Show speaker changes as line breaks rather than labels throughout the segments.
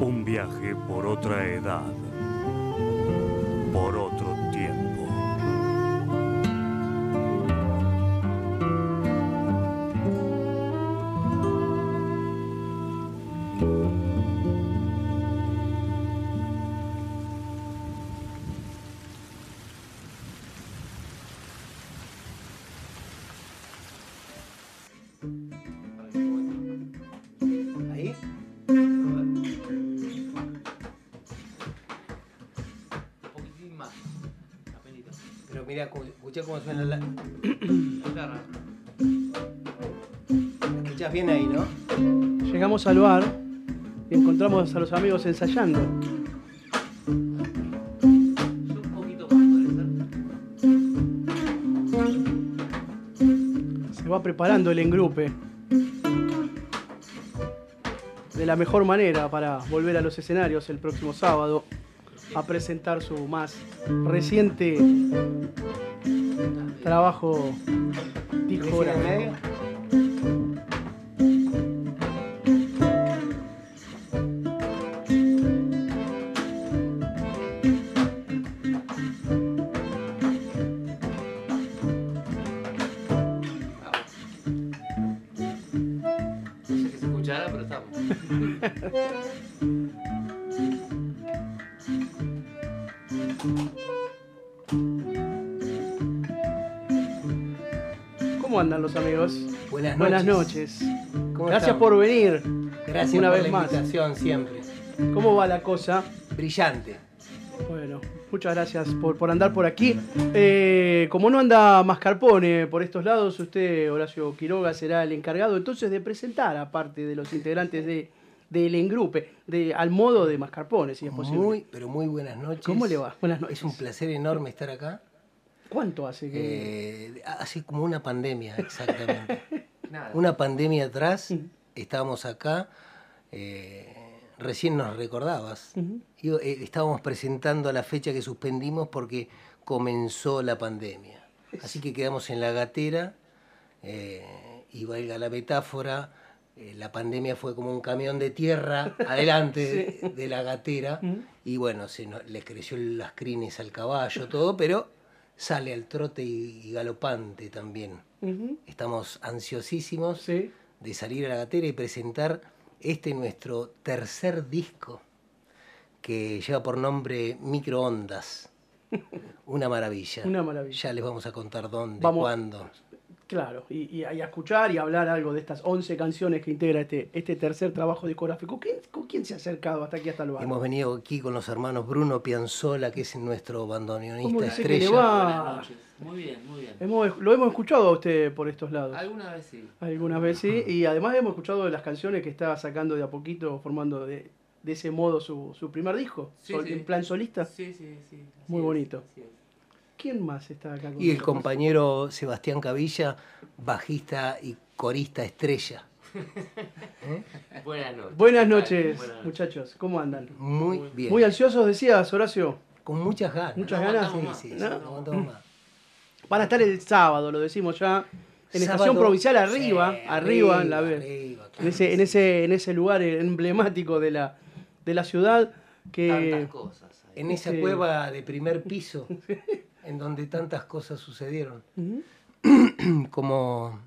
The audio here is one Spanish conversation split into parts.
Un viaje por otra edad,
Llegamos al bar y encontramos a los amigos ensayando. Se va preparando el engrupe. De la mejor manera para volver a los escenarios el próximo sábado a presentar su más reciente trabajo
¿Decís en el
discográfico. ¿Cómo andan los amigos?
Buenas noches.
Buenas noches.
¿Cómo
Gracias
están?
por venir.
Gracias
una
por
vez
la
más.
invitación siempre.
¿Cómo va la cosa?
Brillante.
Bueno, muchas gracias por, por andar por aquí. Eh, como no anda Mascarpone por estos lados, usted, Horacio Quiroga, será el encargado entonces de presentar a parte de los integrantes de, del engrupe, de, al modo de Mascarpone, si es posible.
Muy, pero muy buenas noches.
¿Cómo le va? Buenas noches.
Es un placer enorme estar acá.
¿Cuánto hace que.?
Eh, hace como una pandemia, exactamente.
Nada.
una pandemia atrás, estábamos acá, eh, recién nos recordabas. Y, eh, estábamos presentando la fecha que suspendimos porque comenzó la pandemia. Así que quedamos en la gatera, eh, y valga la metáfora, eh, la pandemia fue como un camión de tierra adelante de, de la gatera,
Ujú.
y bueno, se les creció las crines al caballo, todo, pero sale al trote y, y galopante también. Estamos ansiosísimos
Sí.
de salir a la gatera y presentar este nuestro tercer disco que lleva por nombre Microondas. Una maravilla.
Una maravilla.
Ya les vamos a contar dónde,
Vamos.
cuándo.
Claro, y, y- y a escuchar y hablar algo de estas 11 canciones que integra este, este tercer trabajo discográfico. ¿Quién, ¿Con quién se ha acercado hasta aquí, hasta el bar?
Hemos venido aquí con los hermanos Bruno Pianzola, que es nuestro
¿Cómo
bandoneonista
dice que le
estrella.
va?
Buenas noches. Muy bien, muy bien.
Hemos- lo hemos escuchado a usted por estos lados.
Alguna vez sí.
Algunas veces sí, y además hemos escuchado de las canciones que está sacando de a poquito, formando de, de ese modo su, su primer disco,
Sí,
sol-
sí.
en plan solista.
Sí, sí, sí. así
Muy
es,
bonito.
así es.
¿Quién más está acá con
Y el compañero Sebastián Cavilla, bajista y corista estrella.
Buenas noches.
Buenas noches,
Buenas
muchachos, ¿cómo andan?
Muy
Muy
bien.
Muy ansiosos, decías, Horacio.
Con muchas ganas.
Muchas
No
ganas.
Sí, sí,
¿No? Van a estar el sábado, lo decimos ya, en
Sábado,
Estación Provincial arriba,
sí,
arriba, en la
arriba,
vez.
arriba,
En
claro
ese,
que
en
sí.
ese, en ese lugar emblemático de la, de la ciudad que
Tantas cosas. ahí.
En esa
Sí.
cueva de primer piso, en donde tantas cosas sucedieron, como,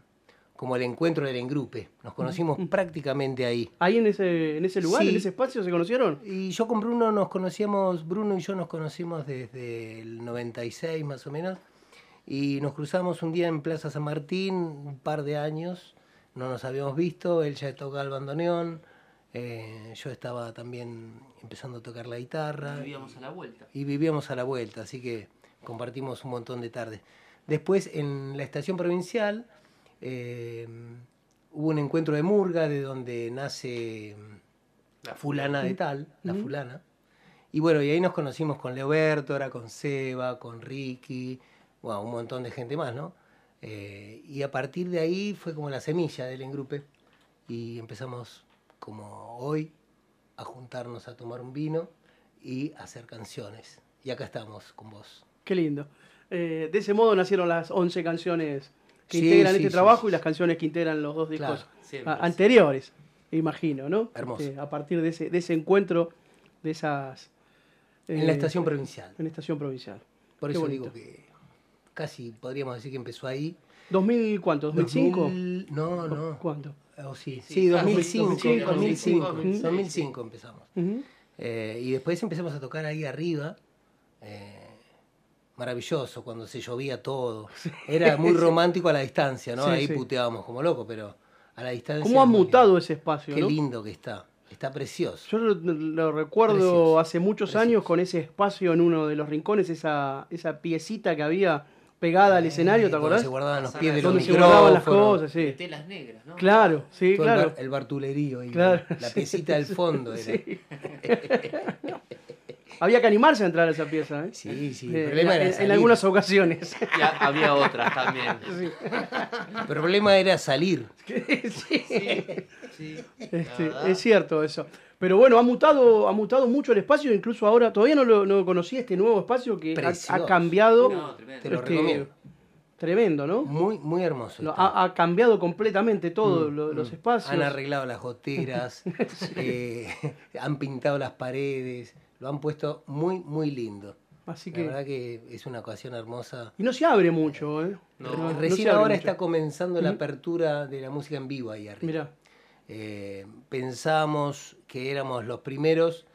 como el encuentro del engrupe. Nos conocimos prácticamente ahí.
ahí en ese, en ese lugar,
Sí.
en ese espacio se conocieron.
Y yo con Bruno nos conocíamos, Bruno y yo nos conocimos desde el 96 más o menos, y nos cruzamos un día en Plaza San Martín, un par de años, no nos habíamos visto, él ya tocaba el bandoneón, eh, yo estaba también empezando a tocar la guitarra.
Vivíamos a la vuelta.
y vivíamos a la vuelta, así que compartimos un montón de tardes. Después, en la estación provincial, eh, hubo un encuentro de murga, de donde nace
La
fulana de tal, la fulana. Y bueno, y ahí nos conocimos con Leoberto, ahora con Seba, con Ricky, bueno, un montón de gente más, ¿no? Eh, y a partir de ahí fue como la semilla del engrupe y empezamos como hoy a juntarnos a tomar un vino y a hacer canciones. Y acá estamos con vos.
Qué lindo. Eh, de ese modo nacieron las 11 canciones que
Sí,
integran
sí,
este
sí,
trabajo y las canciones que integran los dos discos
Claro,
anteriores. imagino, ¿no?
Hermoso.
Este, a partir de ese, de ese encuentro, de esas...
En la
eh,
estación provincial.
En la estación provincial.
Por
Qué
eso
bonito.
digo que casi podríamos decir que empezó ahí.
¿2000 cuánto? ¿2005?
2000 no, no.
¿Cuánto?
Oh, sí,
Sí,
sí,
ah,
2005,
2005,
2005,
2005,
2005 empezamos.
Ujú.
Eh, y después empezamos a tocar ahí arriba. eh, maravilloso, cuando se llovía todo. Era muy romántico a la distancia, ¿no?
Sí,
ahí
sí.
puteábamos como locos, pero a la distancia.
¿Cómo ha mutado ese espacio?
Qué
¿no?
lindo que está. Está precioso.
Yo lo, lo recuerdo
Precioso,
hace muchos
precioso.
años con ese espacio en uno de los rincones, esa, esa piecita que había pegada al escenario, ¿te
Donde
acordás?
se guardaban los
Donde
pies de los
Donde se guardaban las cosas,
De
sí.
telas negras, ¿no?
Claro, sí,
todo el,
claro.
bar- el bartulerío ahí,
Claro,
la
sí.
piecita del fondo era.
Sí. Había que animarse a entrar a esa pieza, ¿eh?
Sí, sí.
Eh,
El problema
en,
era
en
salir.
algunas ocasiones.
Y ha- había otras también.
El problema era salir.
Sí.
Sí,
Este, es cierto eso. Pero bueno, ha mutado, ha mutado mucho el espacio, incluso ahora, todavía no lo no conocía este nuevo espacio que ha- ha,
Precioso.
cambiado.
No, tremendo.
Te lo
este,
recomiendo.
Tremendo, ¿no?
Muy, muy hermoso.
Ha, ha cambiado completamente todo
Mm,
lo- los
mm.
espacios.
Han arreglado las goteras, eh, han pintado las paredes, lo han puesto muy, muy lindo.
Así
La
que.
verdad que es una ocasión hermosa.
Y no se abre mucho, ¿eh?
No.
No- no
Recién ahora
mucho.
está comenzando la apertura de la música en vivo ahí arriba.
Mirá.
Eh, pensamos que éramos los primeros,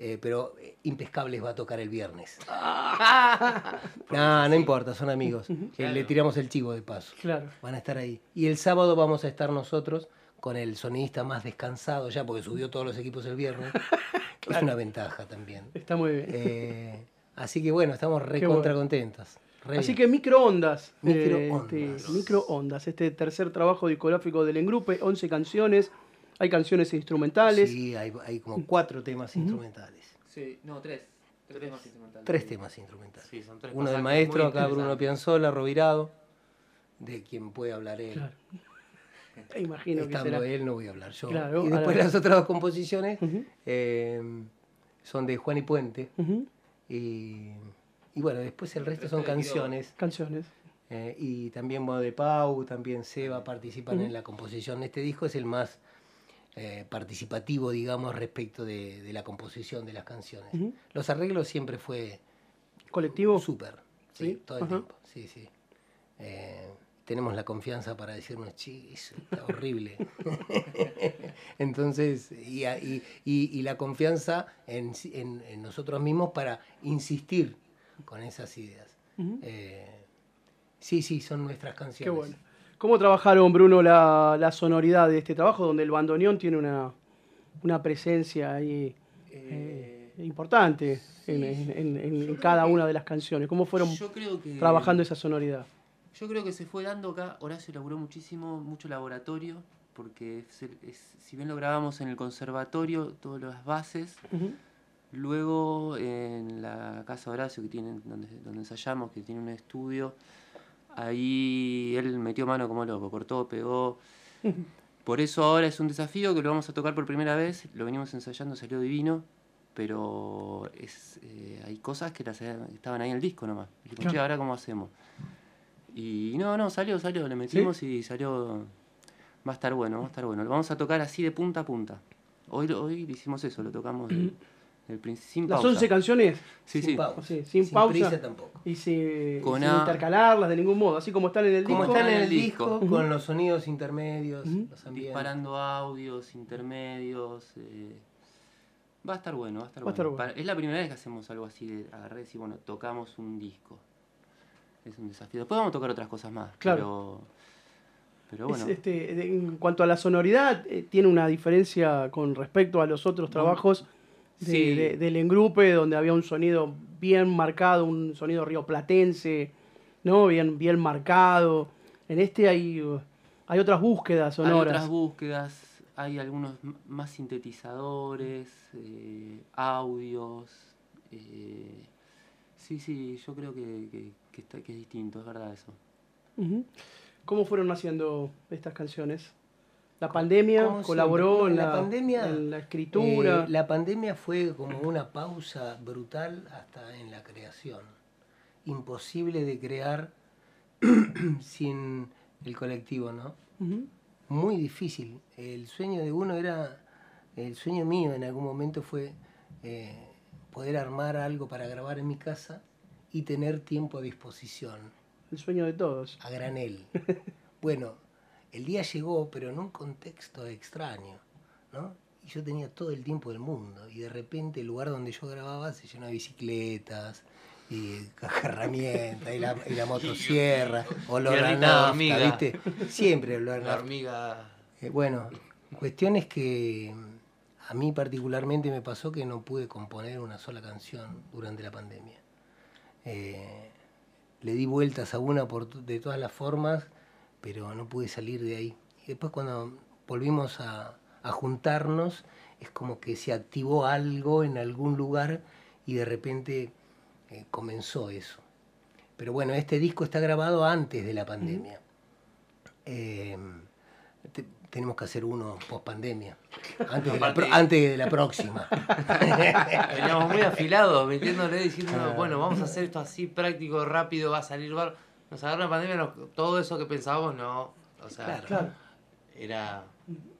eh, pero Impescables va a tocar el viernes. no, no importa, son amigos. Eh,
Claro.
Le tiramos el chivo de paso.
Claro.
Van a estar ahí. Y el sábado vamos a estar nosotros con el sonidista más descansado ya, porque subió todos los equipos el viernes. Es una ventaja también.
Está muy bien.
Eh, así que bueno, estamos recontra
bueno.
contentos. Re
Así
bien.
que microondas. eh,
Microondas.
este, microondas. Este tercer trabajo discográfico del Engrupe, 11 canciones. Hay canciones instrumentales.
Sí, hay, hay como cuatro temas instrumentales.
Sí, no, tres. Tres temas instrumentales.
Tres temas instrumentales.
Sí, son tres
Uno del maestro, acá Bruno. Pianzola, Rovirado, de quien puede hablar él.
Claro. Imagino que
Estando
será.
él no voy a hablar yo.
Claro,
y después las otras dos composiciones eh, son de Juan y Puente. Y, y bueno, después el resto son canciones.
Canciones.
eh, y también Bono de Pau, también Seba participan en la composición. Este disco es el más eh, participativo, digamos, respecto de, de la composición de las canciones. Los arreglos siempre fue
Colectivo.
súper, sí,
Sí,
todo el tiempo. Sí, sí. Eh, tenemos la confianza para decirnos, sí, eso está horrible. Entonces, y, y- y- la confianza en, en- en nosotros mismos para insistir con esas ideas. Eh, sí, sí, son nuestras
Qué
canciones.
bueno. ¿Cómo trabajaron, Bruno, la, la sonoridad de este trabajo, donde el bandoneón tiene una, una presencia ahí eh, importante en, en- cada
que-
una de las canciones? ¿Cómo fueron trabajando esa sonoridad?
Yo creo que se fue dando acá. Horacio laburó muchísimo, mucho laboratorio. Porque es es- si bien lo grabamos en el conservatorio, todas las bases. Luego en la casa de Horacio, que tiene, donde, donde ensayamos, que tiene un estudio, ahí él metió mano como loco, cortó, pegó. Por eso ahora es un desafío que lo vamos a tocar por primera vez, lo venimos ensayando, salió divino, pero es, eh, hay cosas que las, estaban ahí en el disco nomás. Y digo,
Claro.
"Che, ahora cómo hacemos. Y no, no, salió, salió, le metimos y salió. Va a estar bueno, va a estar bueno. Lo vamos a tocar así de punta a punta. Hoy, hoy hicimos eso, lo tocamos del, del principio, sin
Las
pausa.
11 canciones
Sí,
sin
sí.
pausa.
Sí, sin pausa.
prisa tampoco.
y sin,
Con
sin
a-
intercalarlas de ningún modo, así como están en el
Como
disco.
están en el disco, con los sonidos intermedios, los ambientes.
disparando audios, intermedios. eh, va a estar bueno, va a estar
Va
bueno.
estar bueno.
Para- es la primera vez que hacemos algo así de agarrar y decir, bueno, tocamos un disco. Es un desafío. Después vamos a tocar otras cosas más.
Claro.
Pero, pero
Es,
bueno.
este, en cuanto a la sonoridad, eh, tiene una diferencia con respecto a los otros trabajos de-
Sí.
de- del engrupe, donde había un sonido bien marcado, un sonido rioplatense, ¿no? Bien, bien marcado. En este hay, hay otras búsquedas
hay
sonoras.
otras búsquedas, hay algunos más sintetizadores, eh, audios. eh, sí, sí, yo creo que, que- que está- que es distinto, es verdad eso.
¿Cómo fueron haciendo estas canciones? ¿La pandemia colaboró en
la
la,
pandemia,
en la escritura?
Eh, la pandemia fue como una pausa brutal hasta en la creación. Imposible de crear sin el colectivo, ¿no? Muy difícil. El sueño de uno era, el sueño mío en algún momento fue eh, poder armar algo para grabar en mi casa y tener tiempo a disposición,
El sueño de todos.
a granel. Bueno, el día llegó, pero en un contexto extraño, ¿no? Y yo tenía todo el tiempo del mundo, y de repente el lugar donde yo grababa se llenó de bicicletas, y caja de herramientas, y la, y la motosierra, olor a nafta,
hormiga.
¿viste? Siempre olor a
La hormiga.
Eh, bueno, cuestión es que a mí particularmente me pasó que no pude componer una sola canción durante la pandemia. Eh, le di vueltas a una por de todas las formas, pero no pude salir de ahí. Y después cuando volvimos a, a juntarnos, es como que se activó algo en algún lugar y de repente eh, comenzó eso. Pero bueno, este disco está grabado antes de la pandemia. Eh, te- tenemos que hacer uno post pandemia, antes, de la
Aparte-
pro- antes de la próxima.
Veníamos muy afilados, metiéndole, diciendo, bueno, vamos a hacer esto así práctico, rápido, va a salir bar. Nos agarró la pandemia, nos- todo eso que pensábamos, no. O sea,
Claro.
Claro.
era.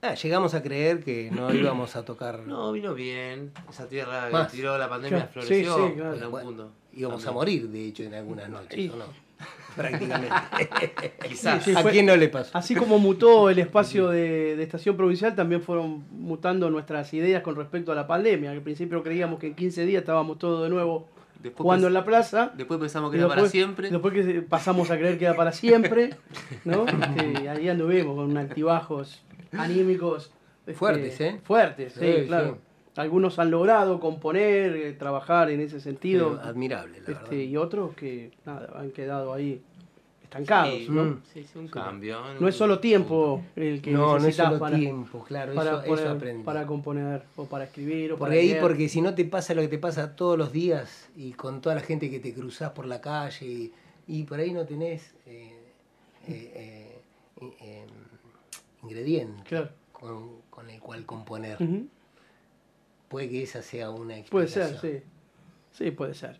Ah, llegamos a creer que no íbamos a tocar,
No, vino bien. Esa tierra
Más.
que tiró la pandemia
Claro.
floreció
Sí, sí, claro.
en un
Bueno,
punto.
íbamos a morir, de hecho, en algunas noches,
Sí.
¿o no? Prácticamente.
Quizás.
Sí, sí,
¿A quién no le pasó?
Así como mutó el espacio de, de estación provincial, también fueron mutando nuestras ideas con respecto a la pandemia. Al principio creíamos que en 15 días estábamos todos de nuevo
Después,
jugando en la plaza.
después pensamos que era para siempre.
Después que pasamos a creer que era para siempre, ¿no? Este, ahí anduvimos con altibajos anímicos. este,
Fuertes, ¿eh?
Fuertes, sí,
Sí,
claro. Algunos han logrado componer, eh, trabajar en ese sentido.
Pero admirable, la verdad.
este, y otros que nada, han quedado ahí estancados,
Sí,
¿no?
Sí, sí, un cambio.
No es solo tiempo el que
No, no es
necesitas
solo
para,
tiempo, claro,
para,
eso,
poner- para componer o para escribir o
Por
para
ahí,
leer.
porque si no te pasa lo que te pasa todos los días y con toda la gente que te cruzás por la calle y, y por ahí no tenés eh, eh, eh, eh, ingrediente
Claro.
con, con el cual componer. Puede que esa sea una
Puede
explicación.
ser, sí. Sí, puede ser.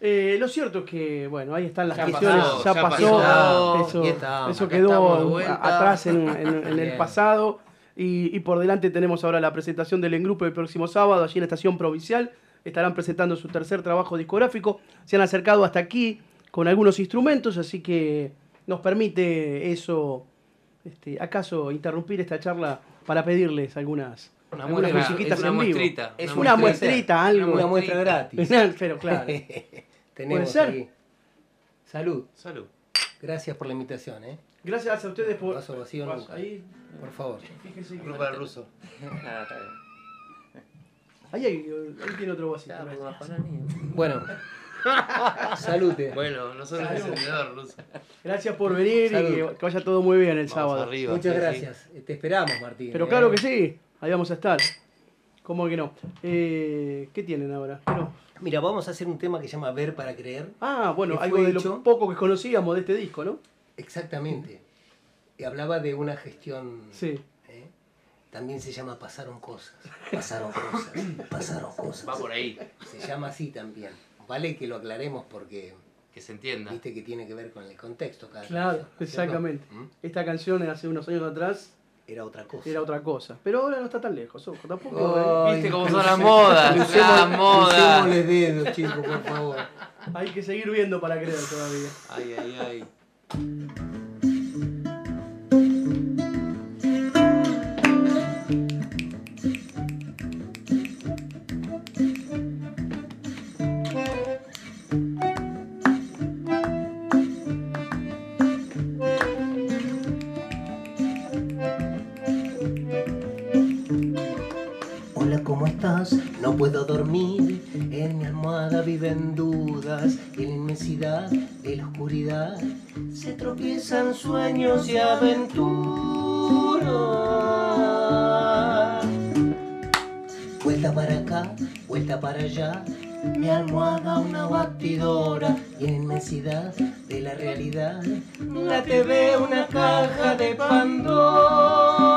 Eh, lo cierto es que, bueno, ahí están las
Ya
cuestiones, ya
ya
pasó,
pasó.
eso,
estamos,
eso quedó atrás en, en- en el pasado y, y por delante tenemos ahora la presentación del Engrupe el próximo sábado allí en la Estación Provincial, estarán presentando su tercer trabajo discográfico, se han acercado hasta aquí con algunos instrumentos, así que nos permite eso, este, acaso interrumpir esta charla para pedirles algunas,
Una muestra,
musiquitas
una
en vivo.
muestrita.
Es
Una
muestrita,
muestrita, algo.
Una muestra gratis.
Pero claro.
Tenemos
ser?
aquí. Salud.
Salud.
Gracias por la invitación, ¿eh?
Gracias a ustedes por...
Vaso vacío nunca.
ahí,
Por favor.
fíjense
el ruso.
Ahí, hay- ahí tiene otro vasito.
Nieve.
Bueno. Salute.
Bueno, no soy un encendedor ruso.
Gracias por venir
Salud.
y que, vaya todo muy bien el
Vamos
sábado.
arriba.
Muchas
sí, sí.
gracias. Te esperamos, Martín.
Pero
¿eh?
claro que sí, ahí vamos a estar. ¿Cómo que no? Eh, ¿Qué tienen ahora?
Mira, vamos a hacer un tema que se llama Ver para Creer.
ah, bueno, algo de lo poco que conocíamos de este disco, ¿no?
Exactamente. Y hablaba de una gestión.
Sí.
¿eh? También se llama Pasaron Cosas. Pasaron cosas. Pasaron cosas.
Va por ahí.
Se llama así también. Vale que lo aclaremos porque
Que se entienda.
viste que tiene que ver con el contexto. Cada
Claro,
canción, ¿no es cierto?
exactamente.
¿Mm?
Esta canción hace unos años atrás
Era otra cosa.
era otra cosa. Pero ahora no está tan lejos, ojo, tampoco.
Oh,
¿eh?
¿Viste cómo son las modas? Las modas.
crucémosle dedos, chicos, por favor.
Hay que seguir viendo para creer todavía.
Ay, ay, ay.
Viven dudas. En la inmensidad de la oscuridad se tropiezan sueños y aventuras. Vuelta para acá, vuelta para allá. Mi almohada una batidora y en la inmensidad de la realidad la TV una caja de Pandora.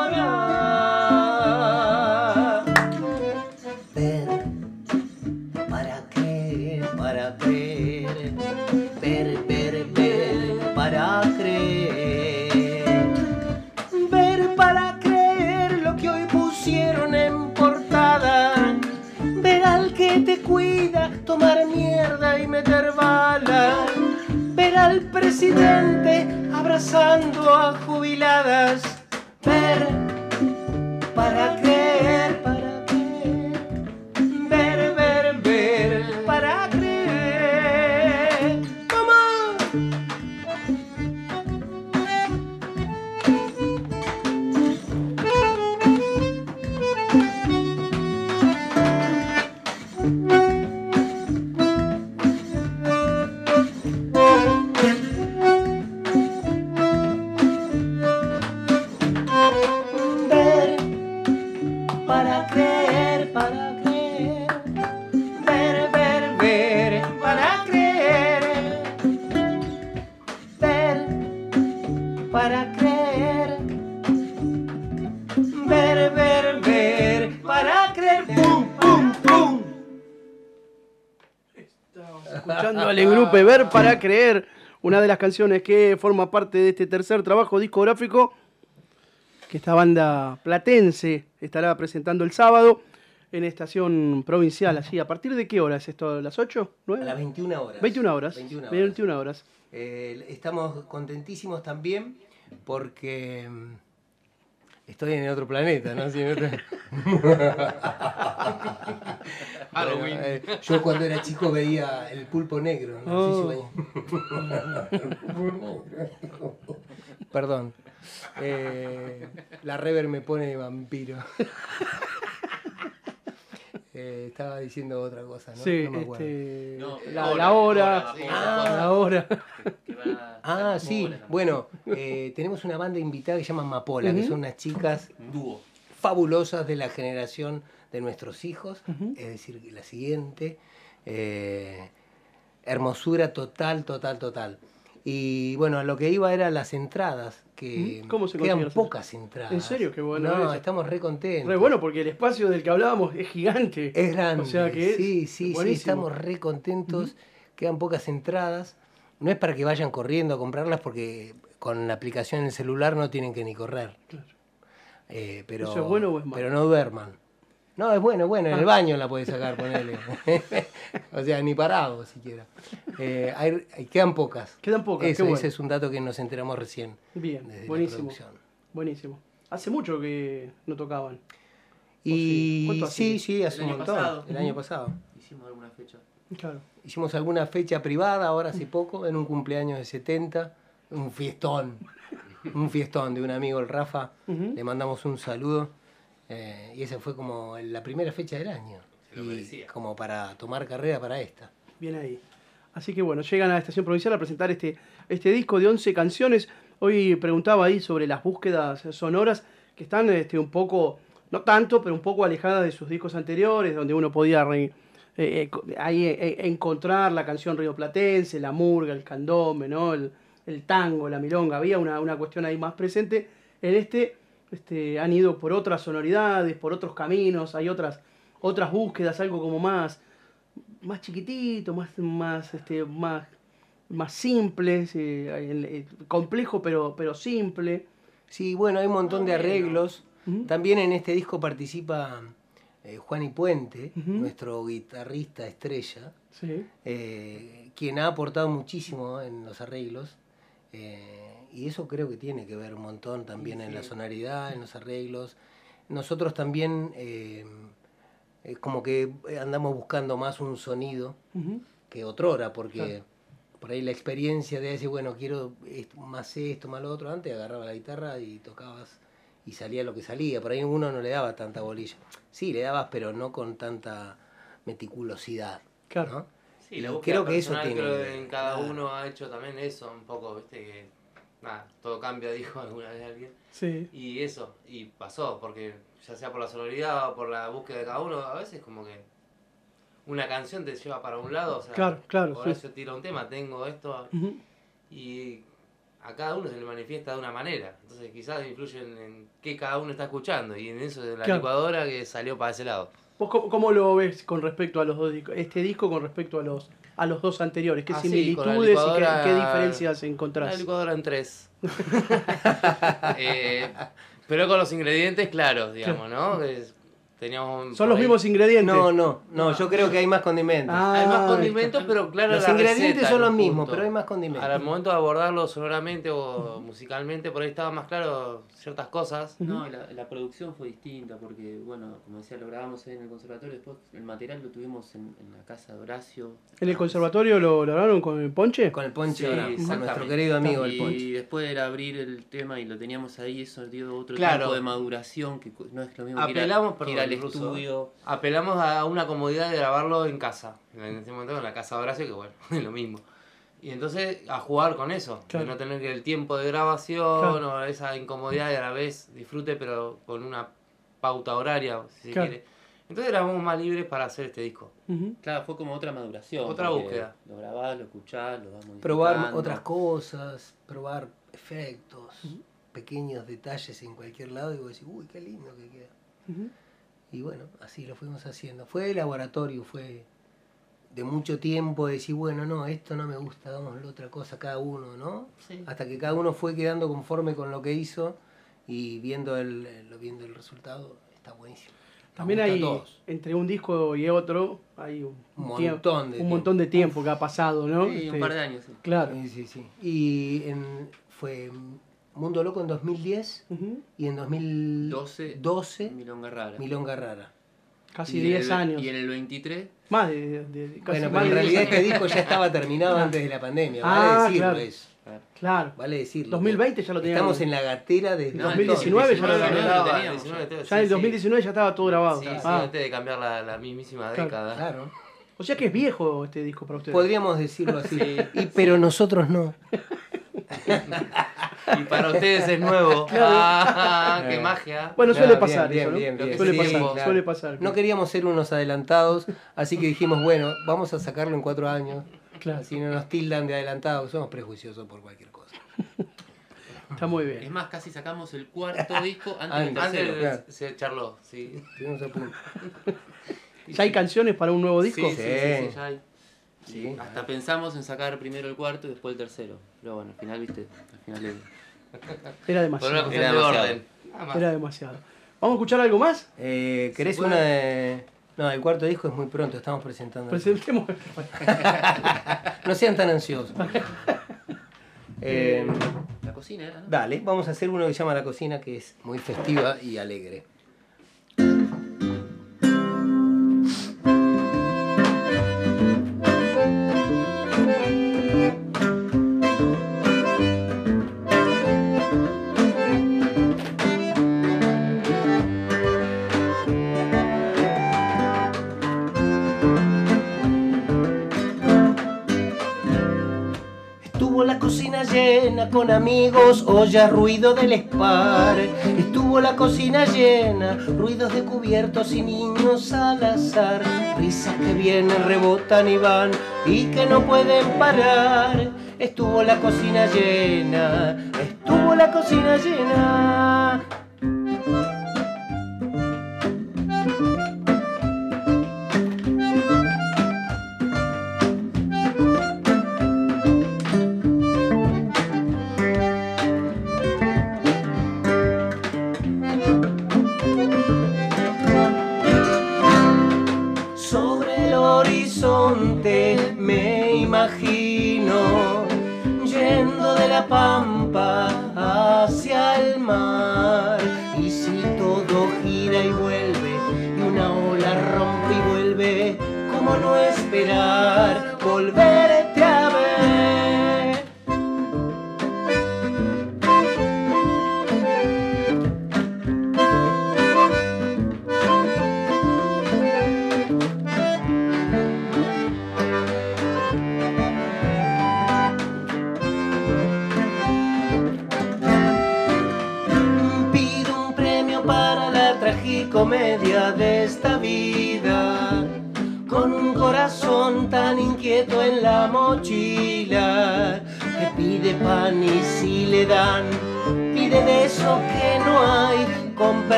Presidente abrazando a jubiladas. Ver para creer, Ver para Creer,
una de las canciones que forma parte de este tercer trabajo discográfico que esta banda platense estará presentando el sábado en estación provincial. Así, ¿a partir de qué hora es esto? ¿Las 8?
A las 21 horas.
21 horas.
21 horas.
21 horas.
Eh, estamos contentísimos también porque mm, estoy en otro planeta, ¿no? Sí, en otro- Bueno, eh, yo cuando era chico veía el pulpo negro. No
Oh.
Perdón. Eh, la rever me pone vampiro. Eh, estaba diciendo otra cosa, ¿no?
Sí,
No me acuerdo.
este,
No,
la,
hora,
la hora. Ah, la hora.
Ah, sí. Bueno, eh, tenemos una banda invitada que se llama Mapola, que son unas chicas
Dúo.
fabulosas de la generación de nuestros hijos, es decir, la siguiente. eh, hermosura total, total, total. Y bueno, lo que iba era las entradas, que
Ujú. ¿Cómo se
quedan pocas entradas.
¿En serio? Qué bueno
No, estamos re contentos.
Re bueno, porque el espacio del que hablábamos es gigante.
Es grande.
O sea que es
sí, sí, sí,
buenísimo.
estamos re contentos. Quedan pocas entradas. No es para que vayan corriendo a comprarlas porque con la aplicación en el celular no tienen que ni correr.
Claro.
Eh, pero,
¿Eso es bueno o es malo?
Pero no duerman. No, es bueno, es bueno. En el baño la podés sacar, ponele. o sea, ni parado siquiera. Eh, hay- hay- quedan pocas.
Quedan pocas,
Eso,
qué bueno.
Ese es un dato que nos enteramos recién.
Bien,
desde
buenísimo. Buenísimo. Hace mucho que no tocaban.
Y
¿Cuánto hace?
sí, sí, hace
El
un
año
montón.
pasado.
El año pasado.
Hicimos alguna fecha.
Claro.
Hicimos alguna fecha privada ahora hace poco, en un cumpleaños de 70, un fiestón, un fiestón de un amigo, el Rafa, le mandamos un saludo eh, y esa fue como la primera fecha del año,
Se lo
y
merecía.
como para tomar carrera para esta.
Bien ahí. Así que bueno, llegan a la estación provincial a presentar este, este disco de 11 canciones. Hoy preguntaba ahí sobre las búsquedas sonoras que están este, un poco, no tanto, pero un poco alejadas de sus discos anteriores, donde uno podía re- eh, eh, ahí eh, encontrar la canción rioplatense, la murga, el candombe, ¿no? el, el tango, la milonga. Había una, una cuestión ahí más presente. En este este, han ido por otras sonoridades, por otros caminos, hay otras, otras búsquedas, algo como más, más chiquitito, más, más, este, más, más simple, eh, complejo pero, pero simple.
Sí, bueno, hay un montón de arreglos. También en este disco participa eh, Juan y Puente, nuestro guitarrista estrella.
Sí.
eh, quien ha aportado muchísimo en los arreglos. eh, y eso creo que tiene que ver un montón también en la sonoridad, en los arreglos. Nosotros también eh, eh, como que andamos buscando más un sonido
Ujú.
que otrora, porque
Claro.
por ahí la experiencia de decir, bueno, quiero esto, más esto, más lo otro, antes agarraba la guitarra y tocabas y salía lo que salía. Por ahí uno no le daba tanta bolilla. Sí, le dabas, pero no con tanta meticulosidad.
Claro.
¿no?
Sí, la
Y
búsqueda
creo que eso tiene
creo
que
en cada
claro.
uno ha hecho también eso, un poco, viste, que nada, todo cambia, dijo alguna vez alguien.
Sí.
Y eso, y pasó, porque ya sea por la sonoridad o por la búsqueda de cada uno, a veces como que una canción te lleva para un lado, o sea,
Claro, claro, sí.
Horacio tira un tema, tengo esto, y a cada uno se le manifiesta de una manera. Entonces quizás influye en, en qué cada uno está escuchando, y en eso de la
Claro.
licuadora que salió para ese lado.
¿Vos cómo, cómo lo ves con respecto a los dos discos? Este disco con respecto a los a los dos anteriores, ¿qué
Ah, sí, la
similitudes y qué, diferencias encontrás?
licuadora en tres. Eh, pero con los ingredientes claros, digamos, ¿no? Es
Teníamos
Son los
ahí-
mismos ingredientes.
No, no, no, yo creo que hay más condimentos.
Ah,
Hay más condimentos, pero claro,
Los
la
ingredientes
receta
son
en
los mismos,
punto.
pero hay más condimentos.
Al momento de abordarlo sonoramente o musicalmente, por ahí estaba más claro ciertas cosas.
No, y la, la producción fue distinta porque, bueno, como decía, lo grabamos ahí en el conservatorio, después el material lo tuvimos en, en la casa de Horacio.
¿En el conservatorio lo lograron con el ponche?
Con el ponche,
Sí,
con nuestro querido amigo el
y
ponche.
después era abrir el tema y lo teníamos ahí, eso dio otro
Claro.
tiempo de maduración, que no es lo mismo
Apelamos,
que ir al
incluso,
estudio.
apelamos a una comodidad de grabarlo en casa. En ese momento en la casa de Horacio, que bueno, es lo mismo. Y entonces a jugar con eso,
Claro.
de no tener que el tiempo de grabación
Claro.
o esa incomodidad y a la vez disfrute, pero con una pauta horaria, si se
Claro.
quiere. Entonces éramos más libres para hacer este disco.
Ujú.
Claro, fue como otra maduración.
Otra búsqueda.
Lo grabás, lo escuchás, lo modificando.
Probar otras cosas, probar efectos, pequeños detalles en cualquier lado y vos decís, uy, qué lindo que queda.
Ujú.
Y bueno, así lo fuimos haciendo. Fue laboratorio, fue de mucho tiempo de decir, bueno, no, esto no me gusta, hagámoslo otra cosa cada uno, ¿no?
Sí.
Hasta que cada uno fue quedando conforme con lo que hizo y viendo el, viendo el resultado, está buenísimo.
También hay, entre un disco y otro, hay un,
Un
tiempo-
montón de
un montón de tiempo que ha pasado, ¿no?
Sí,
Este,
un par de años. sí.
Claro.
Sí, sí, sí. Y en- fue Mundo Loco en 2010
Ujú.
y en 2012
12, Milonga Rara.
Milonga Rara.
Casi
Y en
10
el-
años.
Y en el 23,
Más de, de- de- casi
Bueno, pero en
de 10
realidad este disco ya estaba terminado antes de la pandemia, vale
Ah,
decirlo
claro.
eso.
Claro.
Vale decirlo.
2020 ya lo teníamos.
Estamos en la gatera de
No,
2019 ya lo
19
teníamos.
lo teníamos.
Ya
Ya en el 2019 ya estaba todo grabado.
Sí, sí,
Ah,
antes de cambiar la, la mismísima
Claro.
década.
Claro.
O sea que es viejo este disco para ustedes.
Podríamos decirlo así. Y, pero nosotros no.
Y para ustedes es nuevo. ¡Ah! ¡Qué magia!
Bueno,
No,
suele pasar
bien,
eso, ¿no?
bien, bien.
Suele
Sí,
pasar,
claro.
suele pasar.
No queríamos ser unos adelantados, así que dijimos, bueno, vamos a sacarlo en cuatro años.
Claro.
Así no nos tildan de adelantados, somos prejuiciosos por cualquier cosa.
Está muy
es
bien.
más, casi sacamos el cuarto disco antes del
Antes
tercero.
de
claro.
se charló, sí.
Estuvimos a punto.
¿Ya hay canciones para un nuevo disco?
Sí, sí, sí, sí, ya hay.
Sí.
Hasta pensamos en sacar primero el cuarto y después el tercero. Pero bueno, al final, viste, al final le-
Era
Por una
demasiado.
cuestión
Era
de
demasiado.
Era demasiado. ¿Vamos a escuchar algo más?
Eh, ¿Querés una de.? No, el cuarto disco es muy pronto, estamos presentando.
Presentemos.
No sean tan ansiosos. Eh,
La cocina era, ¿no?
dale, vamos a hacer uno que se llama La Cocina, que es muy festiva y alegre. Con amigos, olla, ruido del spar. Estuvo la cocina llena, ruidos de cubiertos y niños al azar. Risas que vienen, rebotan y van y que no pueden parar. Estuvo la cocina llena, estuvo la cocina llena.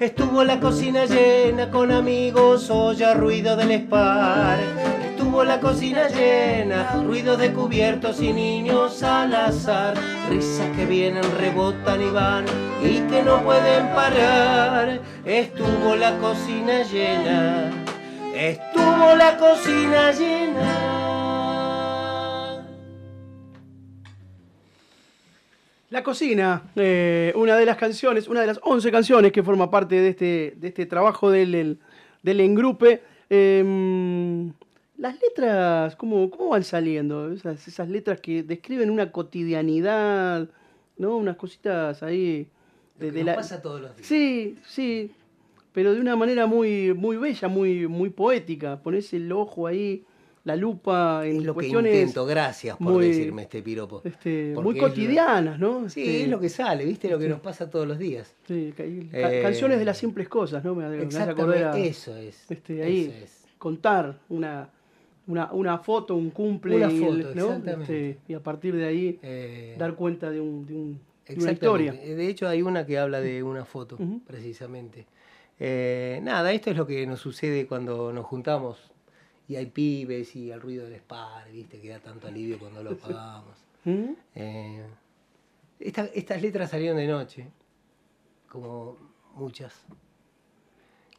Estuvo la cocina llena con amigos, olla, ruido del spar. Estuvo la cocina llena, ruidos de cubiertos y niños al azar. Risas que vienen, rebotan y van y que no pueden parar. Estuvo la cocina llena, estuvo la cocina llena.
La cocina, eh, una de las canciones, una de las 11 canciones que forma parte de este, de este trabajo del, del, del engrupe. Em, las letras, ¿cómo, ¿cómo van saliendo? Esas, esas letras que describen una cotidianidad, ¿no? Unas cositas ahí.
Lo que
de
nos
la-
pasa todos los días.
Sí, sí, pero de una manera muy, muy bella, muy, muy poética. Pones el ojo ahí, la lupa en
Es lo que
cuestiones
intento, gracias por
muy-
decirme este piropo.
este, muy
lo-
cotidianas, ¿no?
Sí,
Este,
es lo que sale, ¿viste? Lo que nos pasa todos los días.
sí, ca- ca-
Eh,
canciones de las simples cosas, ¿no? Me,
Exactamente,
a
eso es.
este, ahí,
eso es.
contar una, una, una foto, un cumple,
Una
y el-
foto,
¿no?
exactamente.
Este, y a partir de ahí
Eh,
dar cuenta de, un, de, un- de una historia.
De hecho, hay una que habla de una foto, precisamente. Eh, nada, esto es lo que nos sucede cuando nos juntamos y hay pibes y el ruido del spar, ¿viste? Que da tanto alivio cuando lo apagamos.
¿Mm?
Eh, esta- estas letras salieron de noche, como muchas.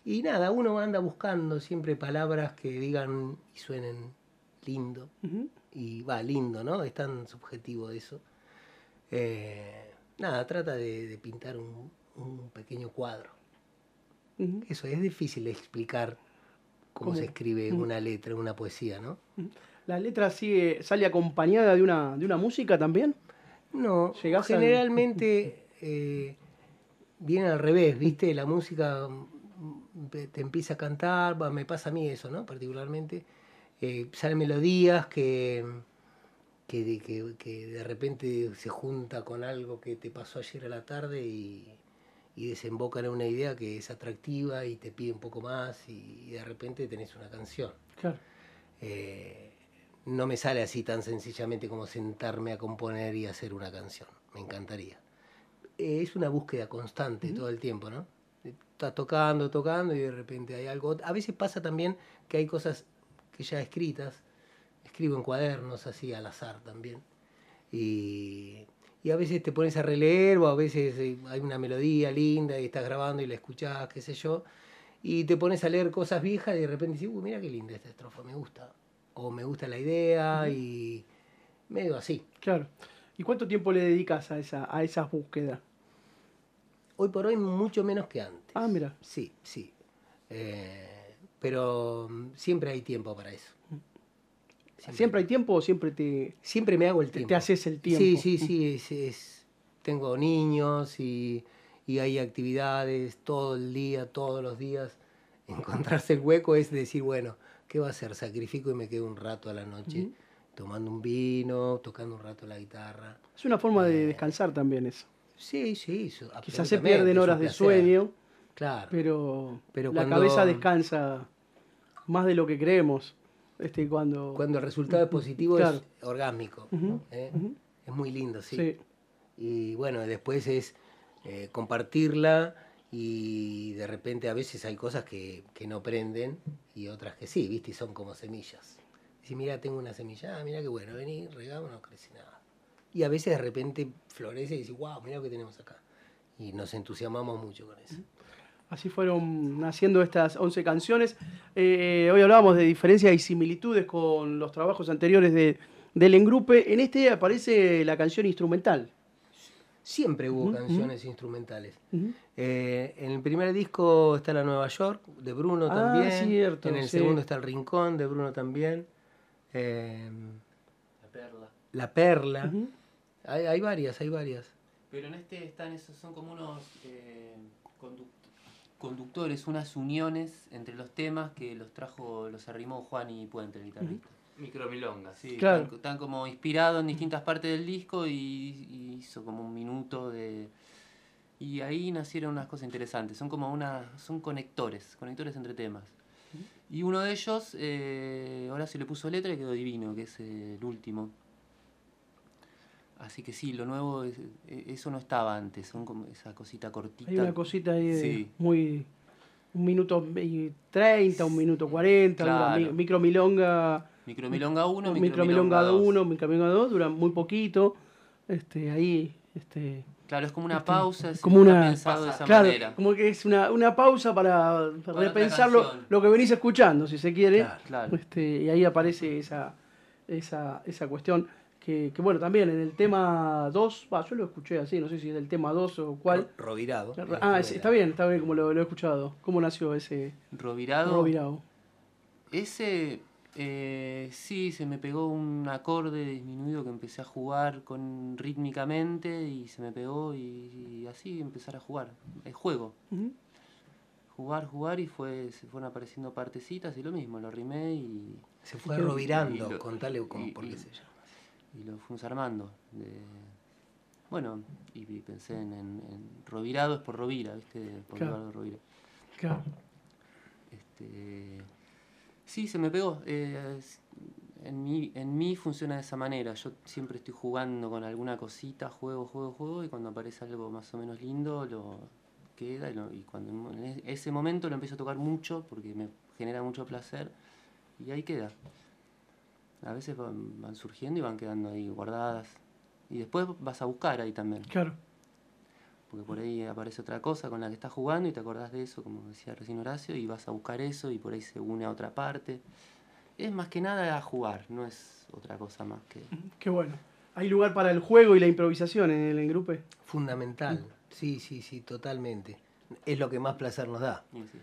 Y nada, uno anda buscando siempre palabras que digan y suenen lindo. Y va, lindo, ¿no? Es tan subjetivo eso. Eh, nada, trata de, de pintar un, un pequeño cuadro. Eso es difícil de explicar cómo, se escribe
Mm.
una letra, una poesía, ¿no?
¿La letra sigue, sale acompañada de una, de una música también?
No,
Llegás al-
generalmente eh, viene al revés, ¿viste? La música mm, te te empieza a cantar, me pasa a mí eso, ¿no? Particularmente. Eh, salen melodías que, que, que- que de repente se junta con algo que te pasó ayer a la tarde y, y desembocan en una idea que es atractiva y te pide un poco más y, y de repente tenés una canción.
Claro.
Eh, no me sale así tan sencillamente como sentarme a componer y hacer una canción. Me encantaría. Eh, es una búsqueda constante todo el tiempo, ¿no? Estás tocando, tocando y de repente hay algo. A veces pasa también que hay cosas que ya escritas. Escribo en cuadernos así al azar también. Y, y a veces te pones a releer o a veces eh, hay una melodía linda y estás grabando y la escuchás, qué sé yo. Y te pones a leer cosas viejas y de repente dices, uy, mira qué linda esta estrofa, me gusta. O me gusta la idea y medio así.
Claro. ¿Y cuánto tiempo le dedicas a esa, a esas búsquedas?
Hoy por hoy mucho menos que antes.
Ah, mira.
Sí, sí. Eh, pero mm, siempre hay tiempo para eso.
¿Siempre hay tiempo o siempre te,
Siempre me hago el tiempo.
te haces el tiempo?
Sí, sí, sí. es- es- tengo niños y, y hay actividades todo el día, todos los días. Encontrarse el hueco es decir, bueno, ¿qué va a hacer? Sacrifico y me quedo un rato a la noche tomando un vino, tocando un rato la guitarra.
Es una forma de descansar también eso.
Sí, sí. su-
Quizás se pierden horas de sueño,
Claro.
pero,
Pero
la
cuando-
cabeza descansa más de lo que creemos. Este, cuando,
Cuando el resultado es positivo
Claro.
es orgásmico. ¿eh? Es muy lindo, sí.
Sí.
Y bueno, después es eh, compartirla y de repente a veces hay cosas que, que no prenden y otras que sí, ¿viste? Y son como semillas. Si mira, tengo una semilla, ah, mira qué bueno, vení, regamos, no crece nada. Y a veces de repente florece y dices, wow, mira lo que tenemos acá. Y nos entusiasmamos mucho con eso.
Así fueron naciendo estas 11 canciones. Eh, hoy hablábamos de diferencias y similitudes con los trabajos anteriores de, del engrupe. En este aparece la canción instrumental.
Siempre hubo canciones instrumentales. Eh, en el primer disco está la Nueva York, de Bruno
Ah,
también.
cierto,
en el
sí.
segundo está el Rincón, de Bruno también. Eh,
La perla.
la Perla. Hay, hay varias, hay varias.
Pero en este están esos, son como unos eh, conduct- conductores, unas uniones entre los temas que los trajo, los arrimó Juan y Puente, el guitarrista.
Micromilongas.
Sí,
Claro.
están, están como inspirados en distintas partes del disco y, y hizo como un minuto de... Y ahí nacieron unas cosas interesantes, son como una, son conectores, conectores entre temas. Y uno de ellos, eh, ahora se le puso letra y quedó divino, que es eh, el último. Así que sí, lo nuevo, es- eh, eso no estaba antes, son como esa cosita cortita.
Hay una cosita ahí de
Sí.
muy. Un minuto y 30, un minuto 40, una
Claro.
mi- micromilonga
Micromilonga 1,
Micromilonga
dos.
1, Micromilonga 2, duran muy poquito. Este, ahí, este,
Claro, es como una pausa, es
como una-
pensado de esa
claro,
manera.
como que es una, una pausa para
otra
repensar lo, que venís escuchando, si se quiere.
Claro.
Claro.
Este, y ahí aparece esa, esa, esa cuestión que, que, bueno, también en el tema 2, va, yo lo escuché así, no sé si es del tema 2 o cuál.
Ro- Rovirado.
Ah, es- está bien, está bien como lo, lo he escuchado. ¿Cómo nació ese
Rovirado.
Rovirao?
Ese, eh, sí, se me pegó un acorde disminuido que empecé a jugar con rítmicamente y se me pegó y, y así empezar a jugar. El juego. Jugar, jugar y fue, se fueron apareciendo partecitas y lo mismo, lo rimé y,
Se fue
Y-
rovirando,
y lo-
contale cómo,
y-
por
y-
qué se llama.
Y lo fuimos armando. De- bueno, y, y pensé en, en, en Rovirado es por Rovira, ¿viste? Por
Claro.
Eduardo Rovira.
Claro.
Este, sí, se me pegó. eh, en, mí, en mí funciona de esa manera. Yo siempre estoy jugando con alguna cosita, juego, juego, juego, y cuando aparece algo más o menos lindo, lo queda. Y, lo- y cuando en ese momento lo empiezo a tocar mucho porque me genera mucho placer, y ahí queda. A veces van, van surgiendo y van quedando ahí guardadas. Y después vas a buscar ahí también.
Claro.
Porque por ahí aparece otra cosa con la que estás jugando y te acordás de eso, como decía recién Horacio, y vas a buscar eso y por ahí se une a otra parte. Es más que nada a jugar, no es otra cosa más que...
Qué bueno. Hay lugar para el juego y la improvisación en el engrupe.
Fundamental. Sí, sí, sí, totalmente. Es lo que más placer nos da.
sí.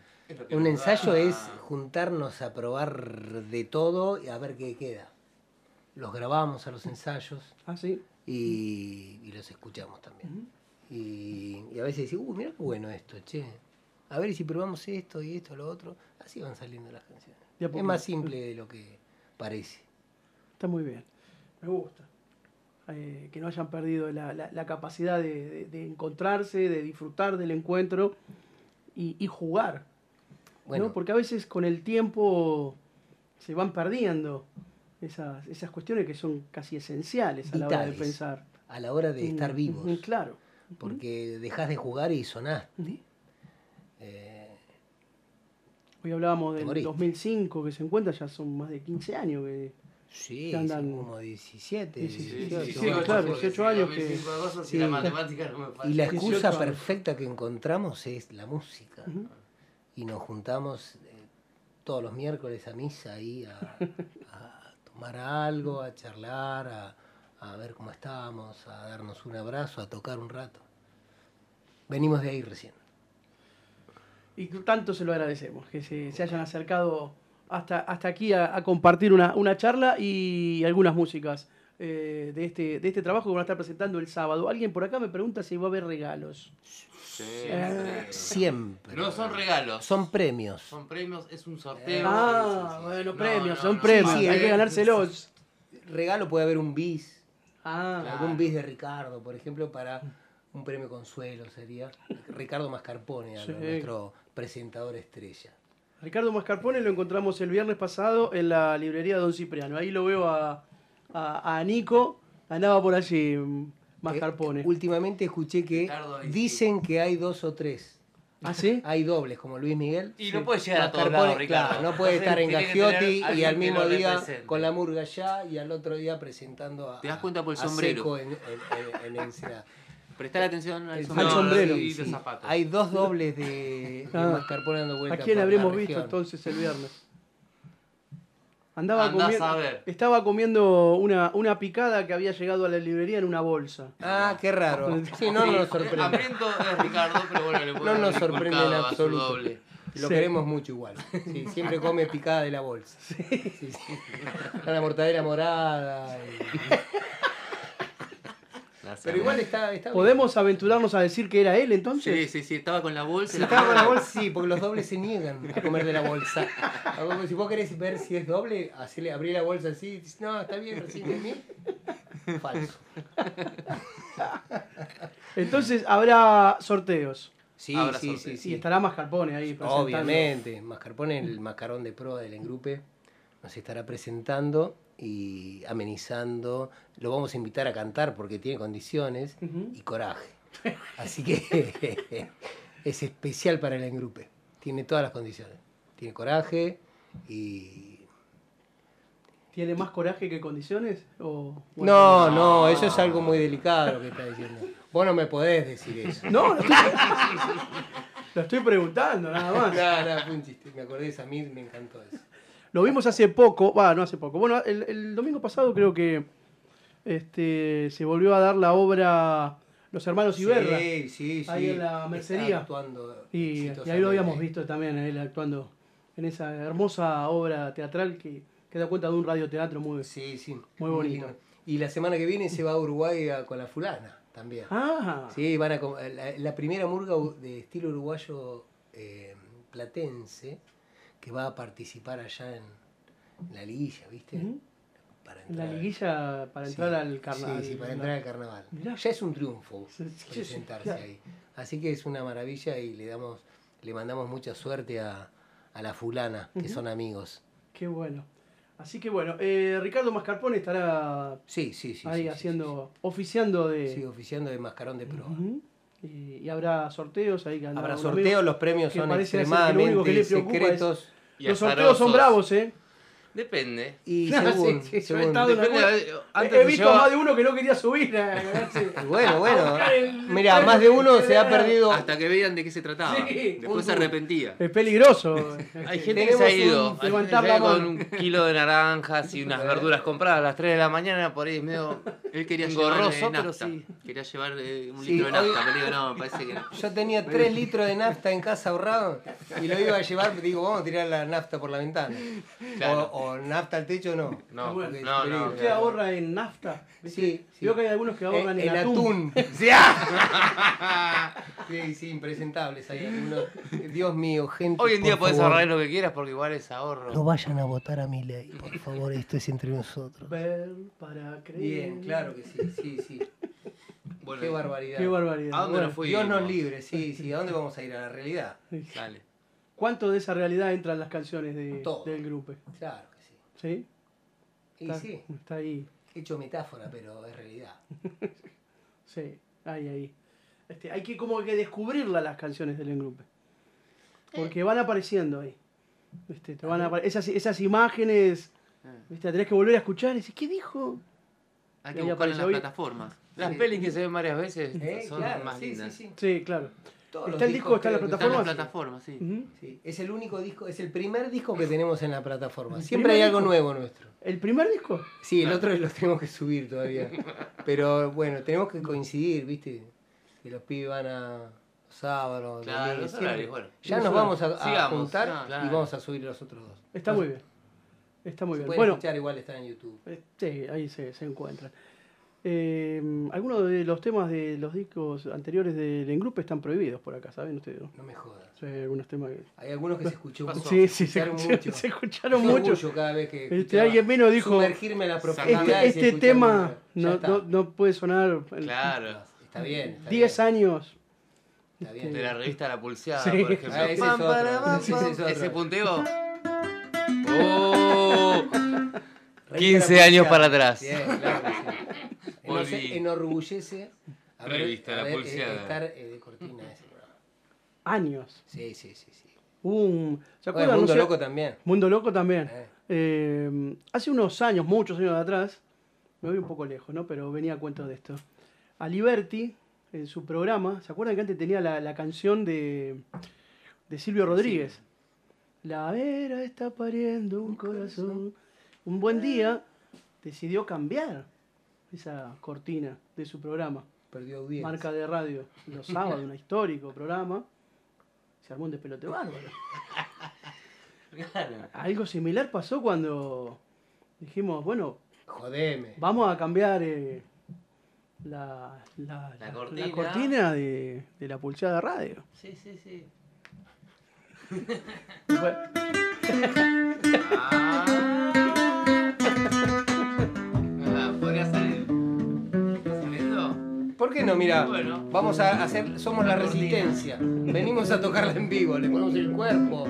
Un ensayo es juntarnos a probar de todo y a ver qué queda. Los grabamos a los ensayos
Ah, sí.
y, y los escuchamos también. y, y a veces decimos, uy, mira qué bueno esto, che. A ver si probamos esto y esto, lo otro. Así van saliendo las canciones. Es más simple de lo que parece.
Está muy bien. Me gusta. Eh, que no hayan perdido la, la- la capacidad de, de- de encontrarse, de disfrutar del encuentro y, y jugar.
Bueno,
¿no? Porque a veces con el tiempo se van perdiendo esas, esas cuestiones que son casi esenciales a la hora de pensar.
a la hora de estar
Mm,
vivos.
mm, Claro.
Porque dejas de jugar y sonaste.
Ujú.
Eh,
Hoy hablábamos del
morís.
2005 que se encuentra, ya son más de 15 años que...
sí,
andan-
son como 17,
Sí, sí, sí,
18.
sí,
sí,
claro,
porque
18
si
años que-
sí.
y la matemática no me falla.
Y la
18
excusa
años.
perfecta que encontramos es la música. Y nos juntamos eh, todos los miércoles a misa ahí a, tomar algo, a charlar, a, a ver cómo estábamos, a darnos un abrazo, a tocar un rato. Venimos de ahí recién.
Y tanto se lo agradecemos, que se, se hayan acercado hasta, hasta aquí a, a compartir una, una charla y algunas músicas eh, de, este, de este trabajo que van a estar presentando el sábado. Alguien por acá me pregunta si va a haber regalos.
Siempre.
Siempre.
No son regalos.
Son premios.
Son premios, es un sorteo.
Ah, bueno,
No,
premios,
no,
son
no,
premios,
sí,
hay
eh,
que ganárselos.
Regalo puede haber un bis,
Ah,
Claro.
algún bis de Ricardo, por ejemplo, para un premio consuelo sería. Ricardo Mascarpone,
Sí.
nuestro presentador estrella.
Ricardo Mascarpone lo encontramos el viernes pasado en la librería Don Cipriano. Ahí lo veo a, a, a Nico, andaba por allí mm, Mascarpone.
Eh, últimamente escuché que dicen que hay dos o tres.
¿Ah, sí?
Hay dobles, como Luis Miguel.
Y no puede llegar a todos lados, Ricardo.
claro, no puede estar en
tener
y al mismo día
represente.
con la murga allá y al otro día presentando a,
Te das cuenta por el
a
sombrero.
Seco en, en, en- en Ensenada.
Prestar atención al sombrero.
Al sombrero.
y de zapatos.
Hay dos dobles de, de
Ah.
Mascarpone dando
¿A
vueltas
quién
por la
habremos visto entonces el viernes? Andaba
Andás
comiendo,
a ver.
estaba comiendo una, una picada que había llegado a la librería en una bolsa.
Ah, qué raro. Sí, no nos sorprende.
Hambriento es Ricardo, pero bueno, le
No nos sorprende en absoluto.
doble.
Lo
Sí.
queremos mucho igual. Sí, siempre come picada de la bolsa. Sí, la mortadela morada. y- Pero igual está, está bien.
¿Podemos aventurarnos a decir que era él entonces?
Sí, sí, sí, estaba con la bolsa.
Si
la
estaba con la bolsa, sí, porque los dobles se niegan a comer de la bolsa. Si vos querés ver si es doble, hacele, abrí la bolsa así. y dices, no, está bien, recién comí. Falso.
Entonces habrá sorteos.
Sí,
Habrá
sí, sí,
sorteo.
sí.
Y estará Mascarpone ahí presentando.
Obviamente, Mascarpone, el mascarón de proa del engrupe, nos estará presentando y amenizando. Lo vamos a invitar a cantar porque tiene condiciones y coraje. Así que es especial para el engrupe. Tiene todas las condiciones. Tiene coraje y
¿Tiene más coraje que condiciones? O,
No, no, eso es algo muy delicado lo que está diciendo. Vos no me podés decir eso.
No, lo estoy, lo estoy preguntando, nada más.
No, no, fue un chiste. Me acordé de Samir, me encantó eso.
Lo vimos hace poco, va, no hace poco. Bueno, el, el domingo pasado creo que este, se volvió a dar la obra Los Hermanos Iberra.
Sí, sí, sí.
Ahí en la mercería.
Actuando
Y, y ahí lo habíamos visto también, él actuando en esa hermosa obra teatral que, que da cuenta de un radioteatro muy...
Sí, sí.
Muy bonito.
Y la semana que viene se va a Uruguay a- con la fulana también.
Ah,
Sí, van a la, la primera murga de estilo uruguayo eh, platense que va a participar allá en, en la liguilla, ¿viste?
Ujú.
Para
la
entrar-
liguilla para entrar
Sí,
al carnaval.
Sí, sí, para entrar al carnaval.
Mirá.
Ya es un triunfo
Sí,
presentarse ahí. Así que es una maravilla y le damos, le mandamos mucha suerte a, a la fulana, que son amigos.
Qué bueno. Así que bueno, eh, Ricardo Mascarpone estará
Sí, sí, sí.
ahí haciendo, oficiando de...
Sí, oficiando de mascarón de.
Ujú. y, y habrá sorteos ahí que
Habrá sorteos, los premios son
que que
extremadamente secretos.
Y
Los sorteos son bravos, ¿eh?
Depende.
Y
No,
según,
sí, sí, yo he
según-
estado en
Depende. eh, Antes
He visto más de uno que no quería subir. a.
Y bueno, bueno. Mira, más de uno se ha perdido.
Hasta que veían de qué se trataba.
Sí,
Después se
un-
arrepentía.
Es peligroso.
Hay gente que se ha
un-
ido. Gente se ido con un kilo de naranjas y unas verduras compradas a las 3 de la mañana por ahí medio
Él quería llevar
engorroso,
eh,
pero
nafta.
sí.
Quería llevar eh, un
Sí,
litro de
hoy-
nafta. Pero le digo, no, me parece que no.
Yo tenía 3 litros de nafta en casa ahorrado y lo iba a llevar, digo, vamos a tirar la nafta por la ventana.
Claro.
O, o nafta al techo, no.
No,
Bueno,
porque es
no, no.
¿Usted ahorra en nafta?
Sí, sí.
Veo que hay algunos que ahorran en,
en
atún.
Sí, ah. sí, sí, impresentables hay algunos. Dios mío, gente.
Hoy en día podés
favor,
ahorrar lo que quieras porque igual es ahorro.
No vayan a votar a mi ley, por favor, esto es entre nosotros.
Ver para creer.
Bien, claro que sí, sí, sí.
Bueno,
Qué barbaridad.
Qué barbaridad.
¿A dónde
Bueno,
nos fuimos?
Dios nos libre, sí, sí. ¿A dónde vamos a ir? A la realidad.
Dale.
¿Cuánto de esa realidad entra en las canciones de,
Todo.
del grupo?
Claro sí.
¿Sí?
Y
Está,
sí,
está ahí.
he hecho metáfora, pero es realidad.
Sí, ahí, ahí. Este, hay que como que descubrirlas las canciones del engrupe. Porque van apareciendo ahí. Este, te van a apare- esas, esas imágenes, ¿viste? tenés que volver a escuchar y decís, ¿qué dijo?
Hay que buscar en las
hoy.
plataformas.
Las
Sí.
pelis que se ven varias veces
¿Eh?
son
Claro,
más
sí,
lindas.
sí, sí.
Sí, claro.
Todos
¿Está
los
el disco? ¿Está en la
que
Están en
plataformas?
plataformas, sí.
Sí, es el único disco, es el primer disco que tenemos en la plataforma.
¿El
Siempre hay algo
disco?
nuevo nuestro.
¿El primer disco?
Sí, el otro lo tenemos que subir todavía. Pero bueno, tenemos que coincidir, ¿viste? Que los pibes van a los sábados,
Claro, los horarios, bueno.
Ya nos vamos a, a
Sigamos,
juntar
no,
y vamos a subir los otros dos.
Está muy bien. Está muy
Se
bien.
pueden
Bueno,
escuchar, igual están en YouTube.
eh, sí, ahí se, se encuentran. Eh, algunos de los temas de los discos anteriores del engrupe están prohibidos por acá, ¿saben ustedes? no?
No me jodas.
Sí, hay algunos temas que...
Hay algunos que se escuchó
Pasó.
Sí, sí, se
escucharon mucho.
se escucharon mucho.
cada vez que
Este, alguien vino dijo,
sumergirme en la profundidad
Este, este tema no, no, no puede sonar
Claro.
Está bien. está
10
bien,
años.
Está bien.
De la revista La Pulseada,
Sí.
por ejemplo.
Ah, ese es otro,
para, pam,
ese
pam.
es otro.
Ese punteo. ¡Oh!
Revista
15
La
años para atrás.
Bien, claro que sí.
Volví.
enorgullece haber,
Revista La
haber, eh,
Pulseada.
estar eh, de cortina de ese programa.
Años.
Sí, sí, sí. sí.
Hubo un... ¿Se
Bueno,
acuerdan?
Mundo
No sé-
Loco también.
Mundo Loco también.
Eh.
Eh, hace unos años, muchos años atrás, me voy un poco lejos, ¿no? Pero venía a cuento de esto. Aliberti, en su programa, ¿se acuerdan que antes tenía la, la canción de, de Silvio Rodríguez? La vera está pariendo un corazón. Un buen día decidió cambiar esa cortina de su programa,
Perdió audiencia.
marca de radio, los sábados, un histórico programa. Se armó un despelote bárbaro.
Claro.
Algo similar pasó cuando dijimos, bueno,
Jodeme.
vamos a cambiar eh, la, la,
La cortina.
la cortina de, de la pulsada radio.
Sí, sí, sí. Ah,
¿Por qué no? Mira,
Bueno.
vamos a hacer, somos la
cortina.
resistencia. Venimos a tocarla en vivo, le ponemos el cuerpo.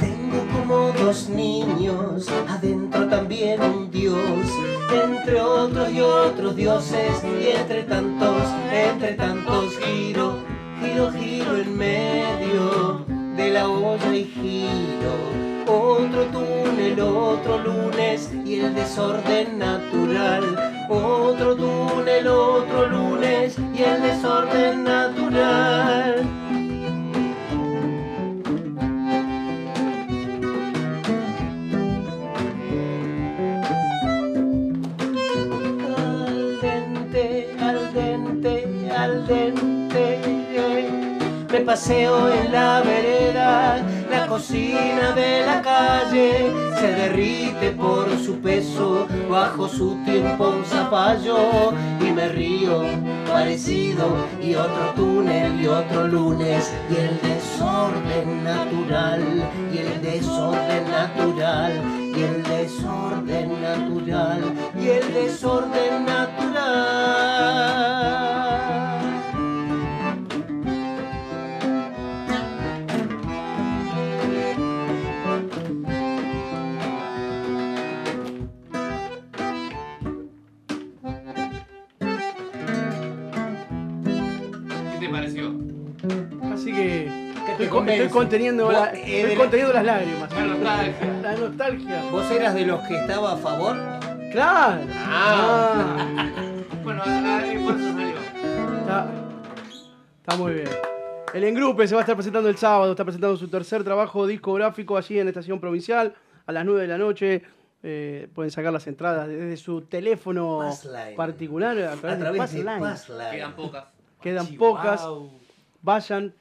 Tengo como dos niños, adentro también un Dios, entre otros y otros dioses, y entre tantos, entre tantos giro, giro, giro en medio Otro túnel, otro lunes y el desorden natural. Otro túnel, otro lunes y el desorden natural. Al dente, al dente. Me paseo en la vereda, cocina de la calle se derrite por su peso, bajo su tiempo un zapallo y me río parecido y otro túnel y otro lunes y el desorden natural y el desorden natural y el desorden natural y el desorden natural.
Te
estoy, con-
convence?
estoy conteniendo, la- estoy
de la-
conteniendo las lágrimas.
La nostalgia.
La nostalgia.
¿Vos eras de los que estaba a favor?
Claro.
Ah.
Ah,
Bueno, ahí por eso salió.
está, está muy bien. El Engrupe se va a estar presentando el sábado, está presentando su tercer trabajo discográfico allí en Estación Provincial a las 9 de la noche. Eh, pueden sacar las entradas desde su teléfono
Passline.
particular a
A
través, de. Passline.
Quedan pocas.
Quedan
Chihuahua.
pocas. Vayan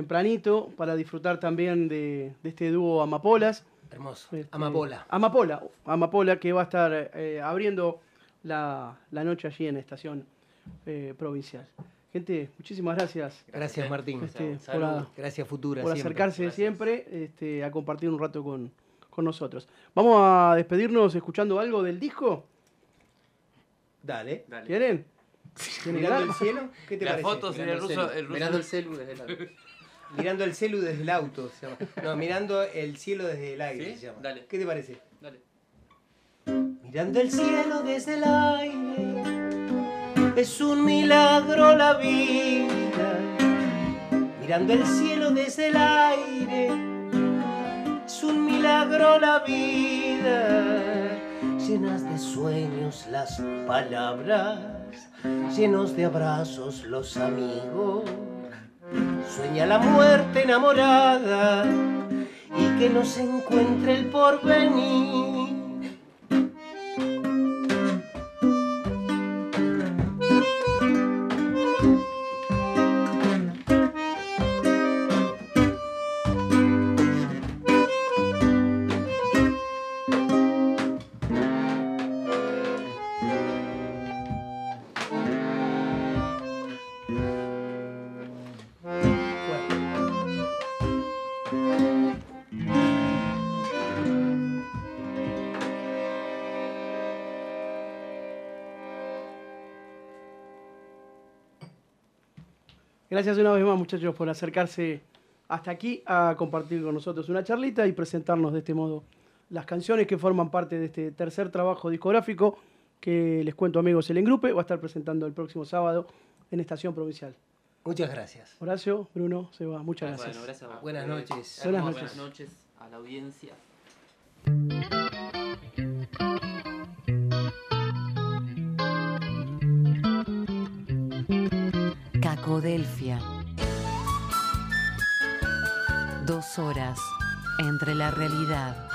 tempranito para disfrutar también de, de este dúo Amapolas.
Hermoso.
Este,
Amapola.
Amapola. Amapola que va a estar eh, abriendo la, la noche allí en Estación eh, Provincial. Gente, muchísimas gracias
Gracias, Martín.
este, por,
Salud.
a-
Gracias, Futura.
por
siempre.
acercarse
Gracias.
siempre este, a compartir un rato con, con nosotros. Vamos a despedirnos escuchando algo del disco.
Dale.
Dale.
¿Quieren? ¿Quieren
Mirando el cielo, ¿qué te
La
parece?
foto sería el ruso, el ruso.
Mirando el celu desde la...
Mirando el celu desde el auto. se llama. No, mirando el cielo desde el aire.
¿Sí?
se llama.
Dale.
¿Qué te parece?
Dale.
Mirando el cielo desde el aire, es un milagro la vida. Mirando el cielo desde el aire, es un milagro la vida. Llenas de sueños las palabras, llenos de abrazos los amigos. La muerte enamorada y que nos encuentre el porvenir.
Gracias una vez más, muchachos, por acercarse hasta aquí a compartir con nosotros una charlita y presentarnos de este modo las canciones que forman parte de este tercer trabajo discográfico que les cuento, amigos, el Engrupe va a estar presentando el próximo sábado en Estación Provincial.
Muchas gracias.
Horacio, Bruno, Seba, muchas gracias.
Bueno, gracias a vos.
Buenas
Eh,
noches.
Buenas noches.
Buenas noches a la audiencia.
Dos horas entre la realidad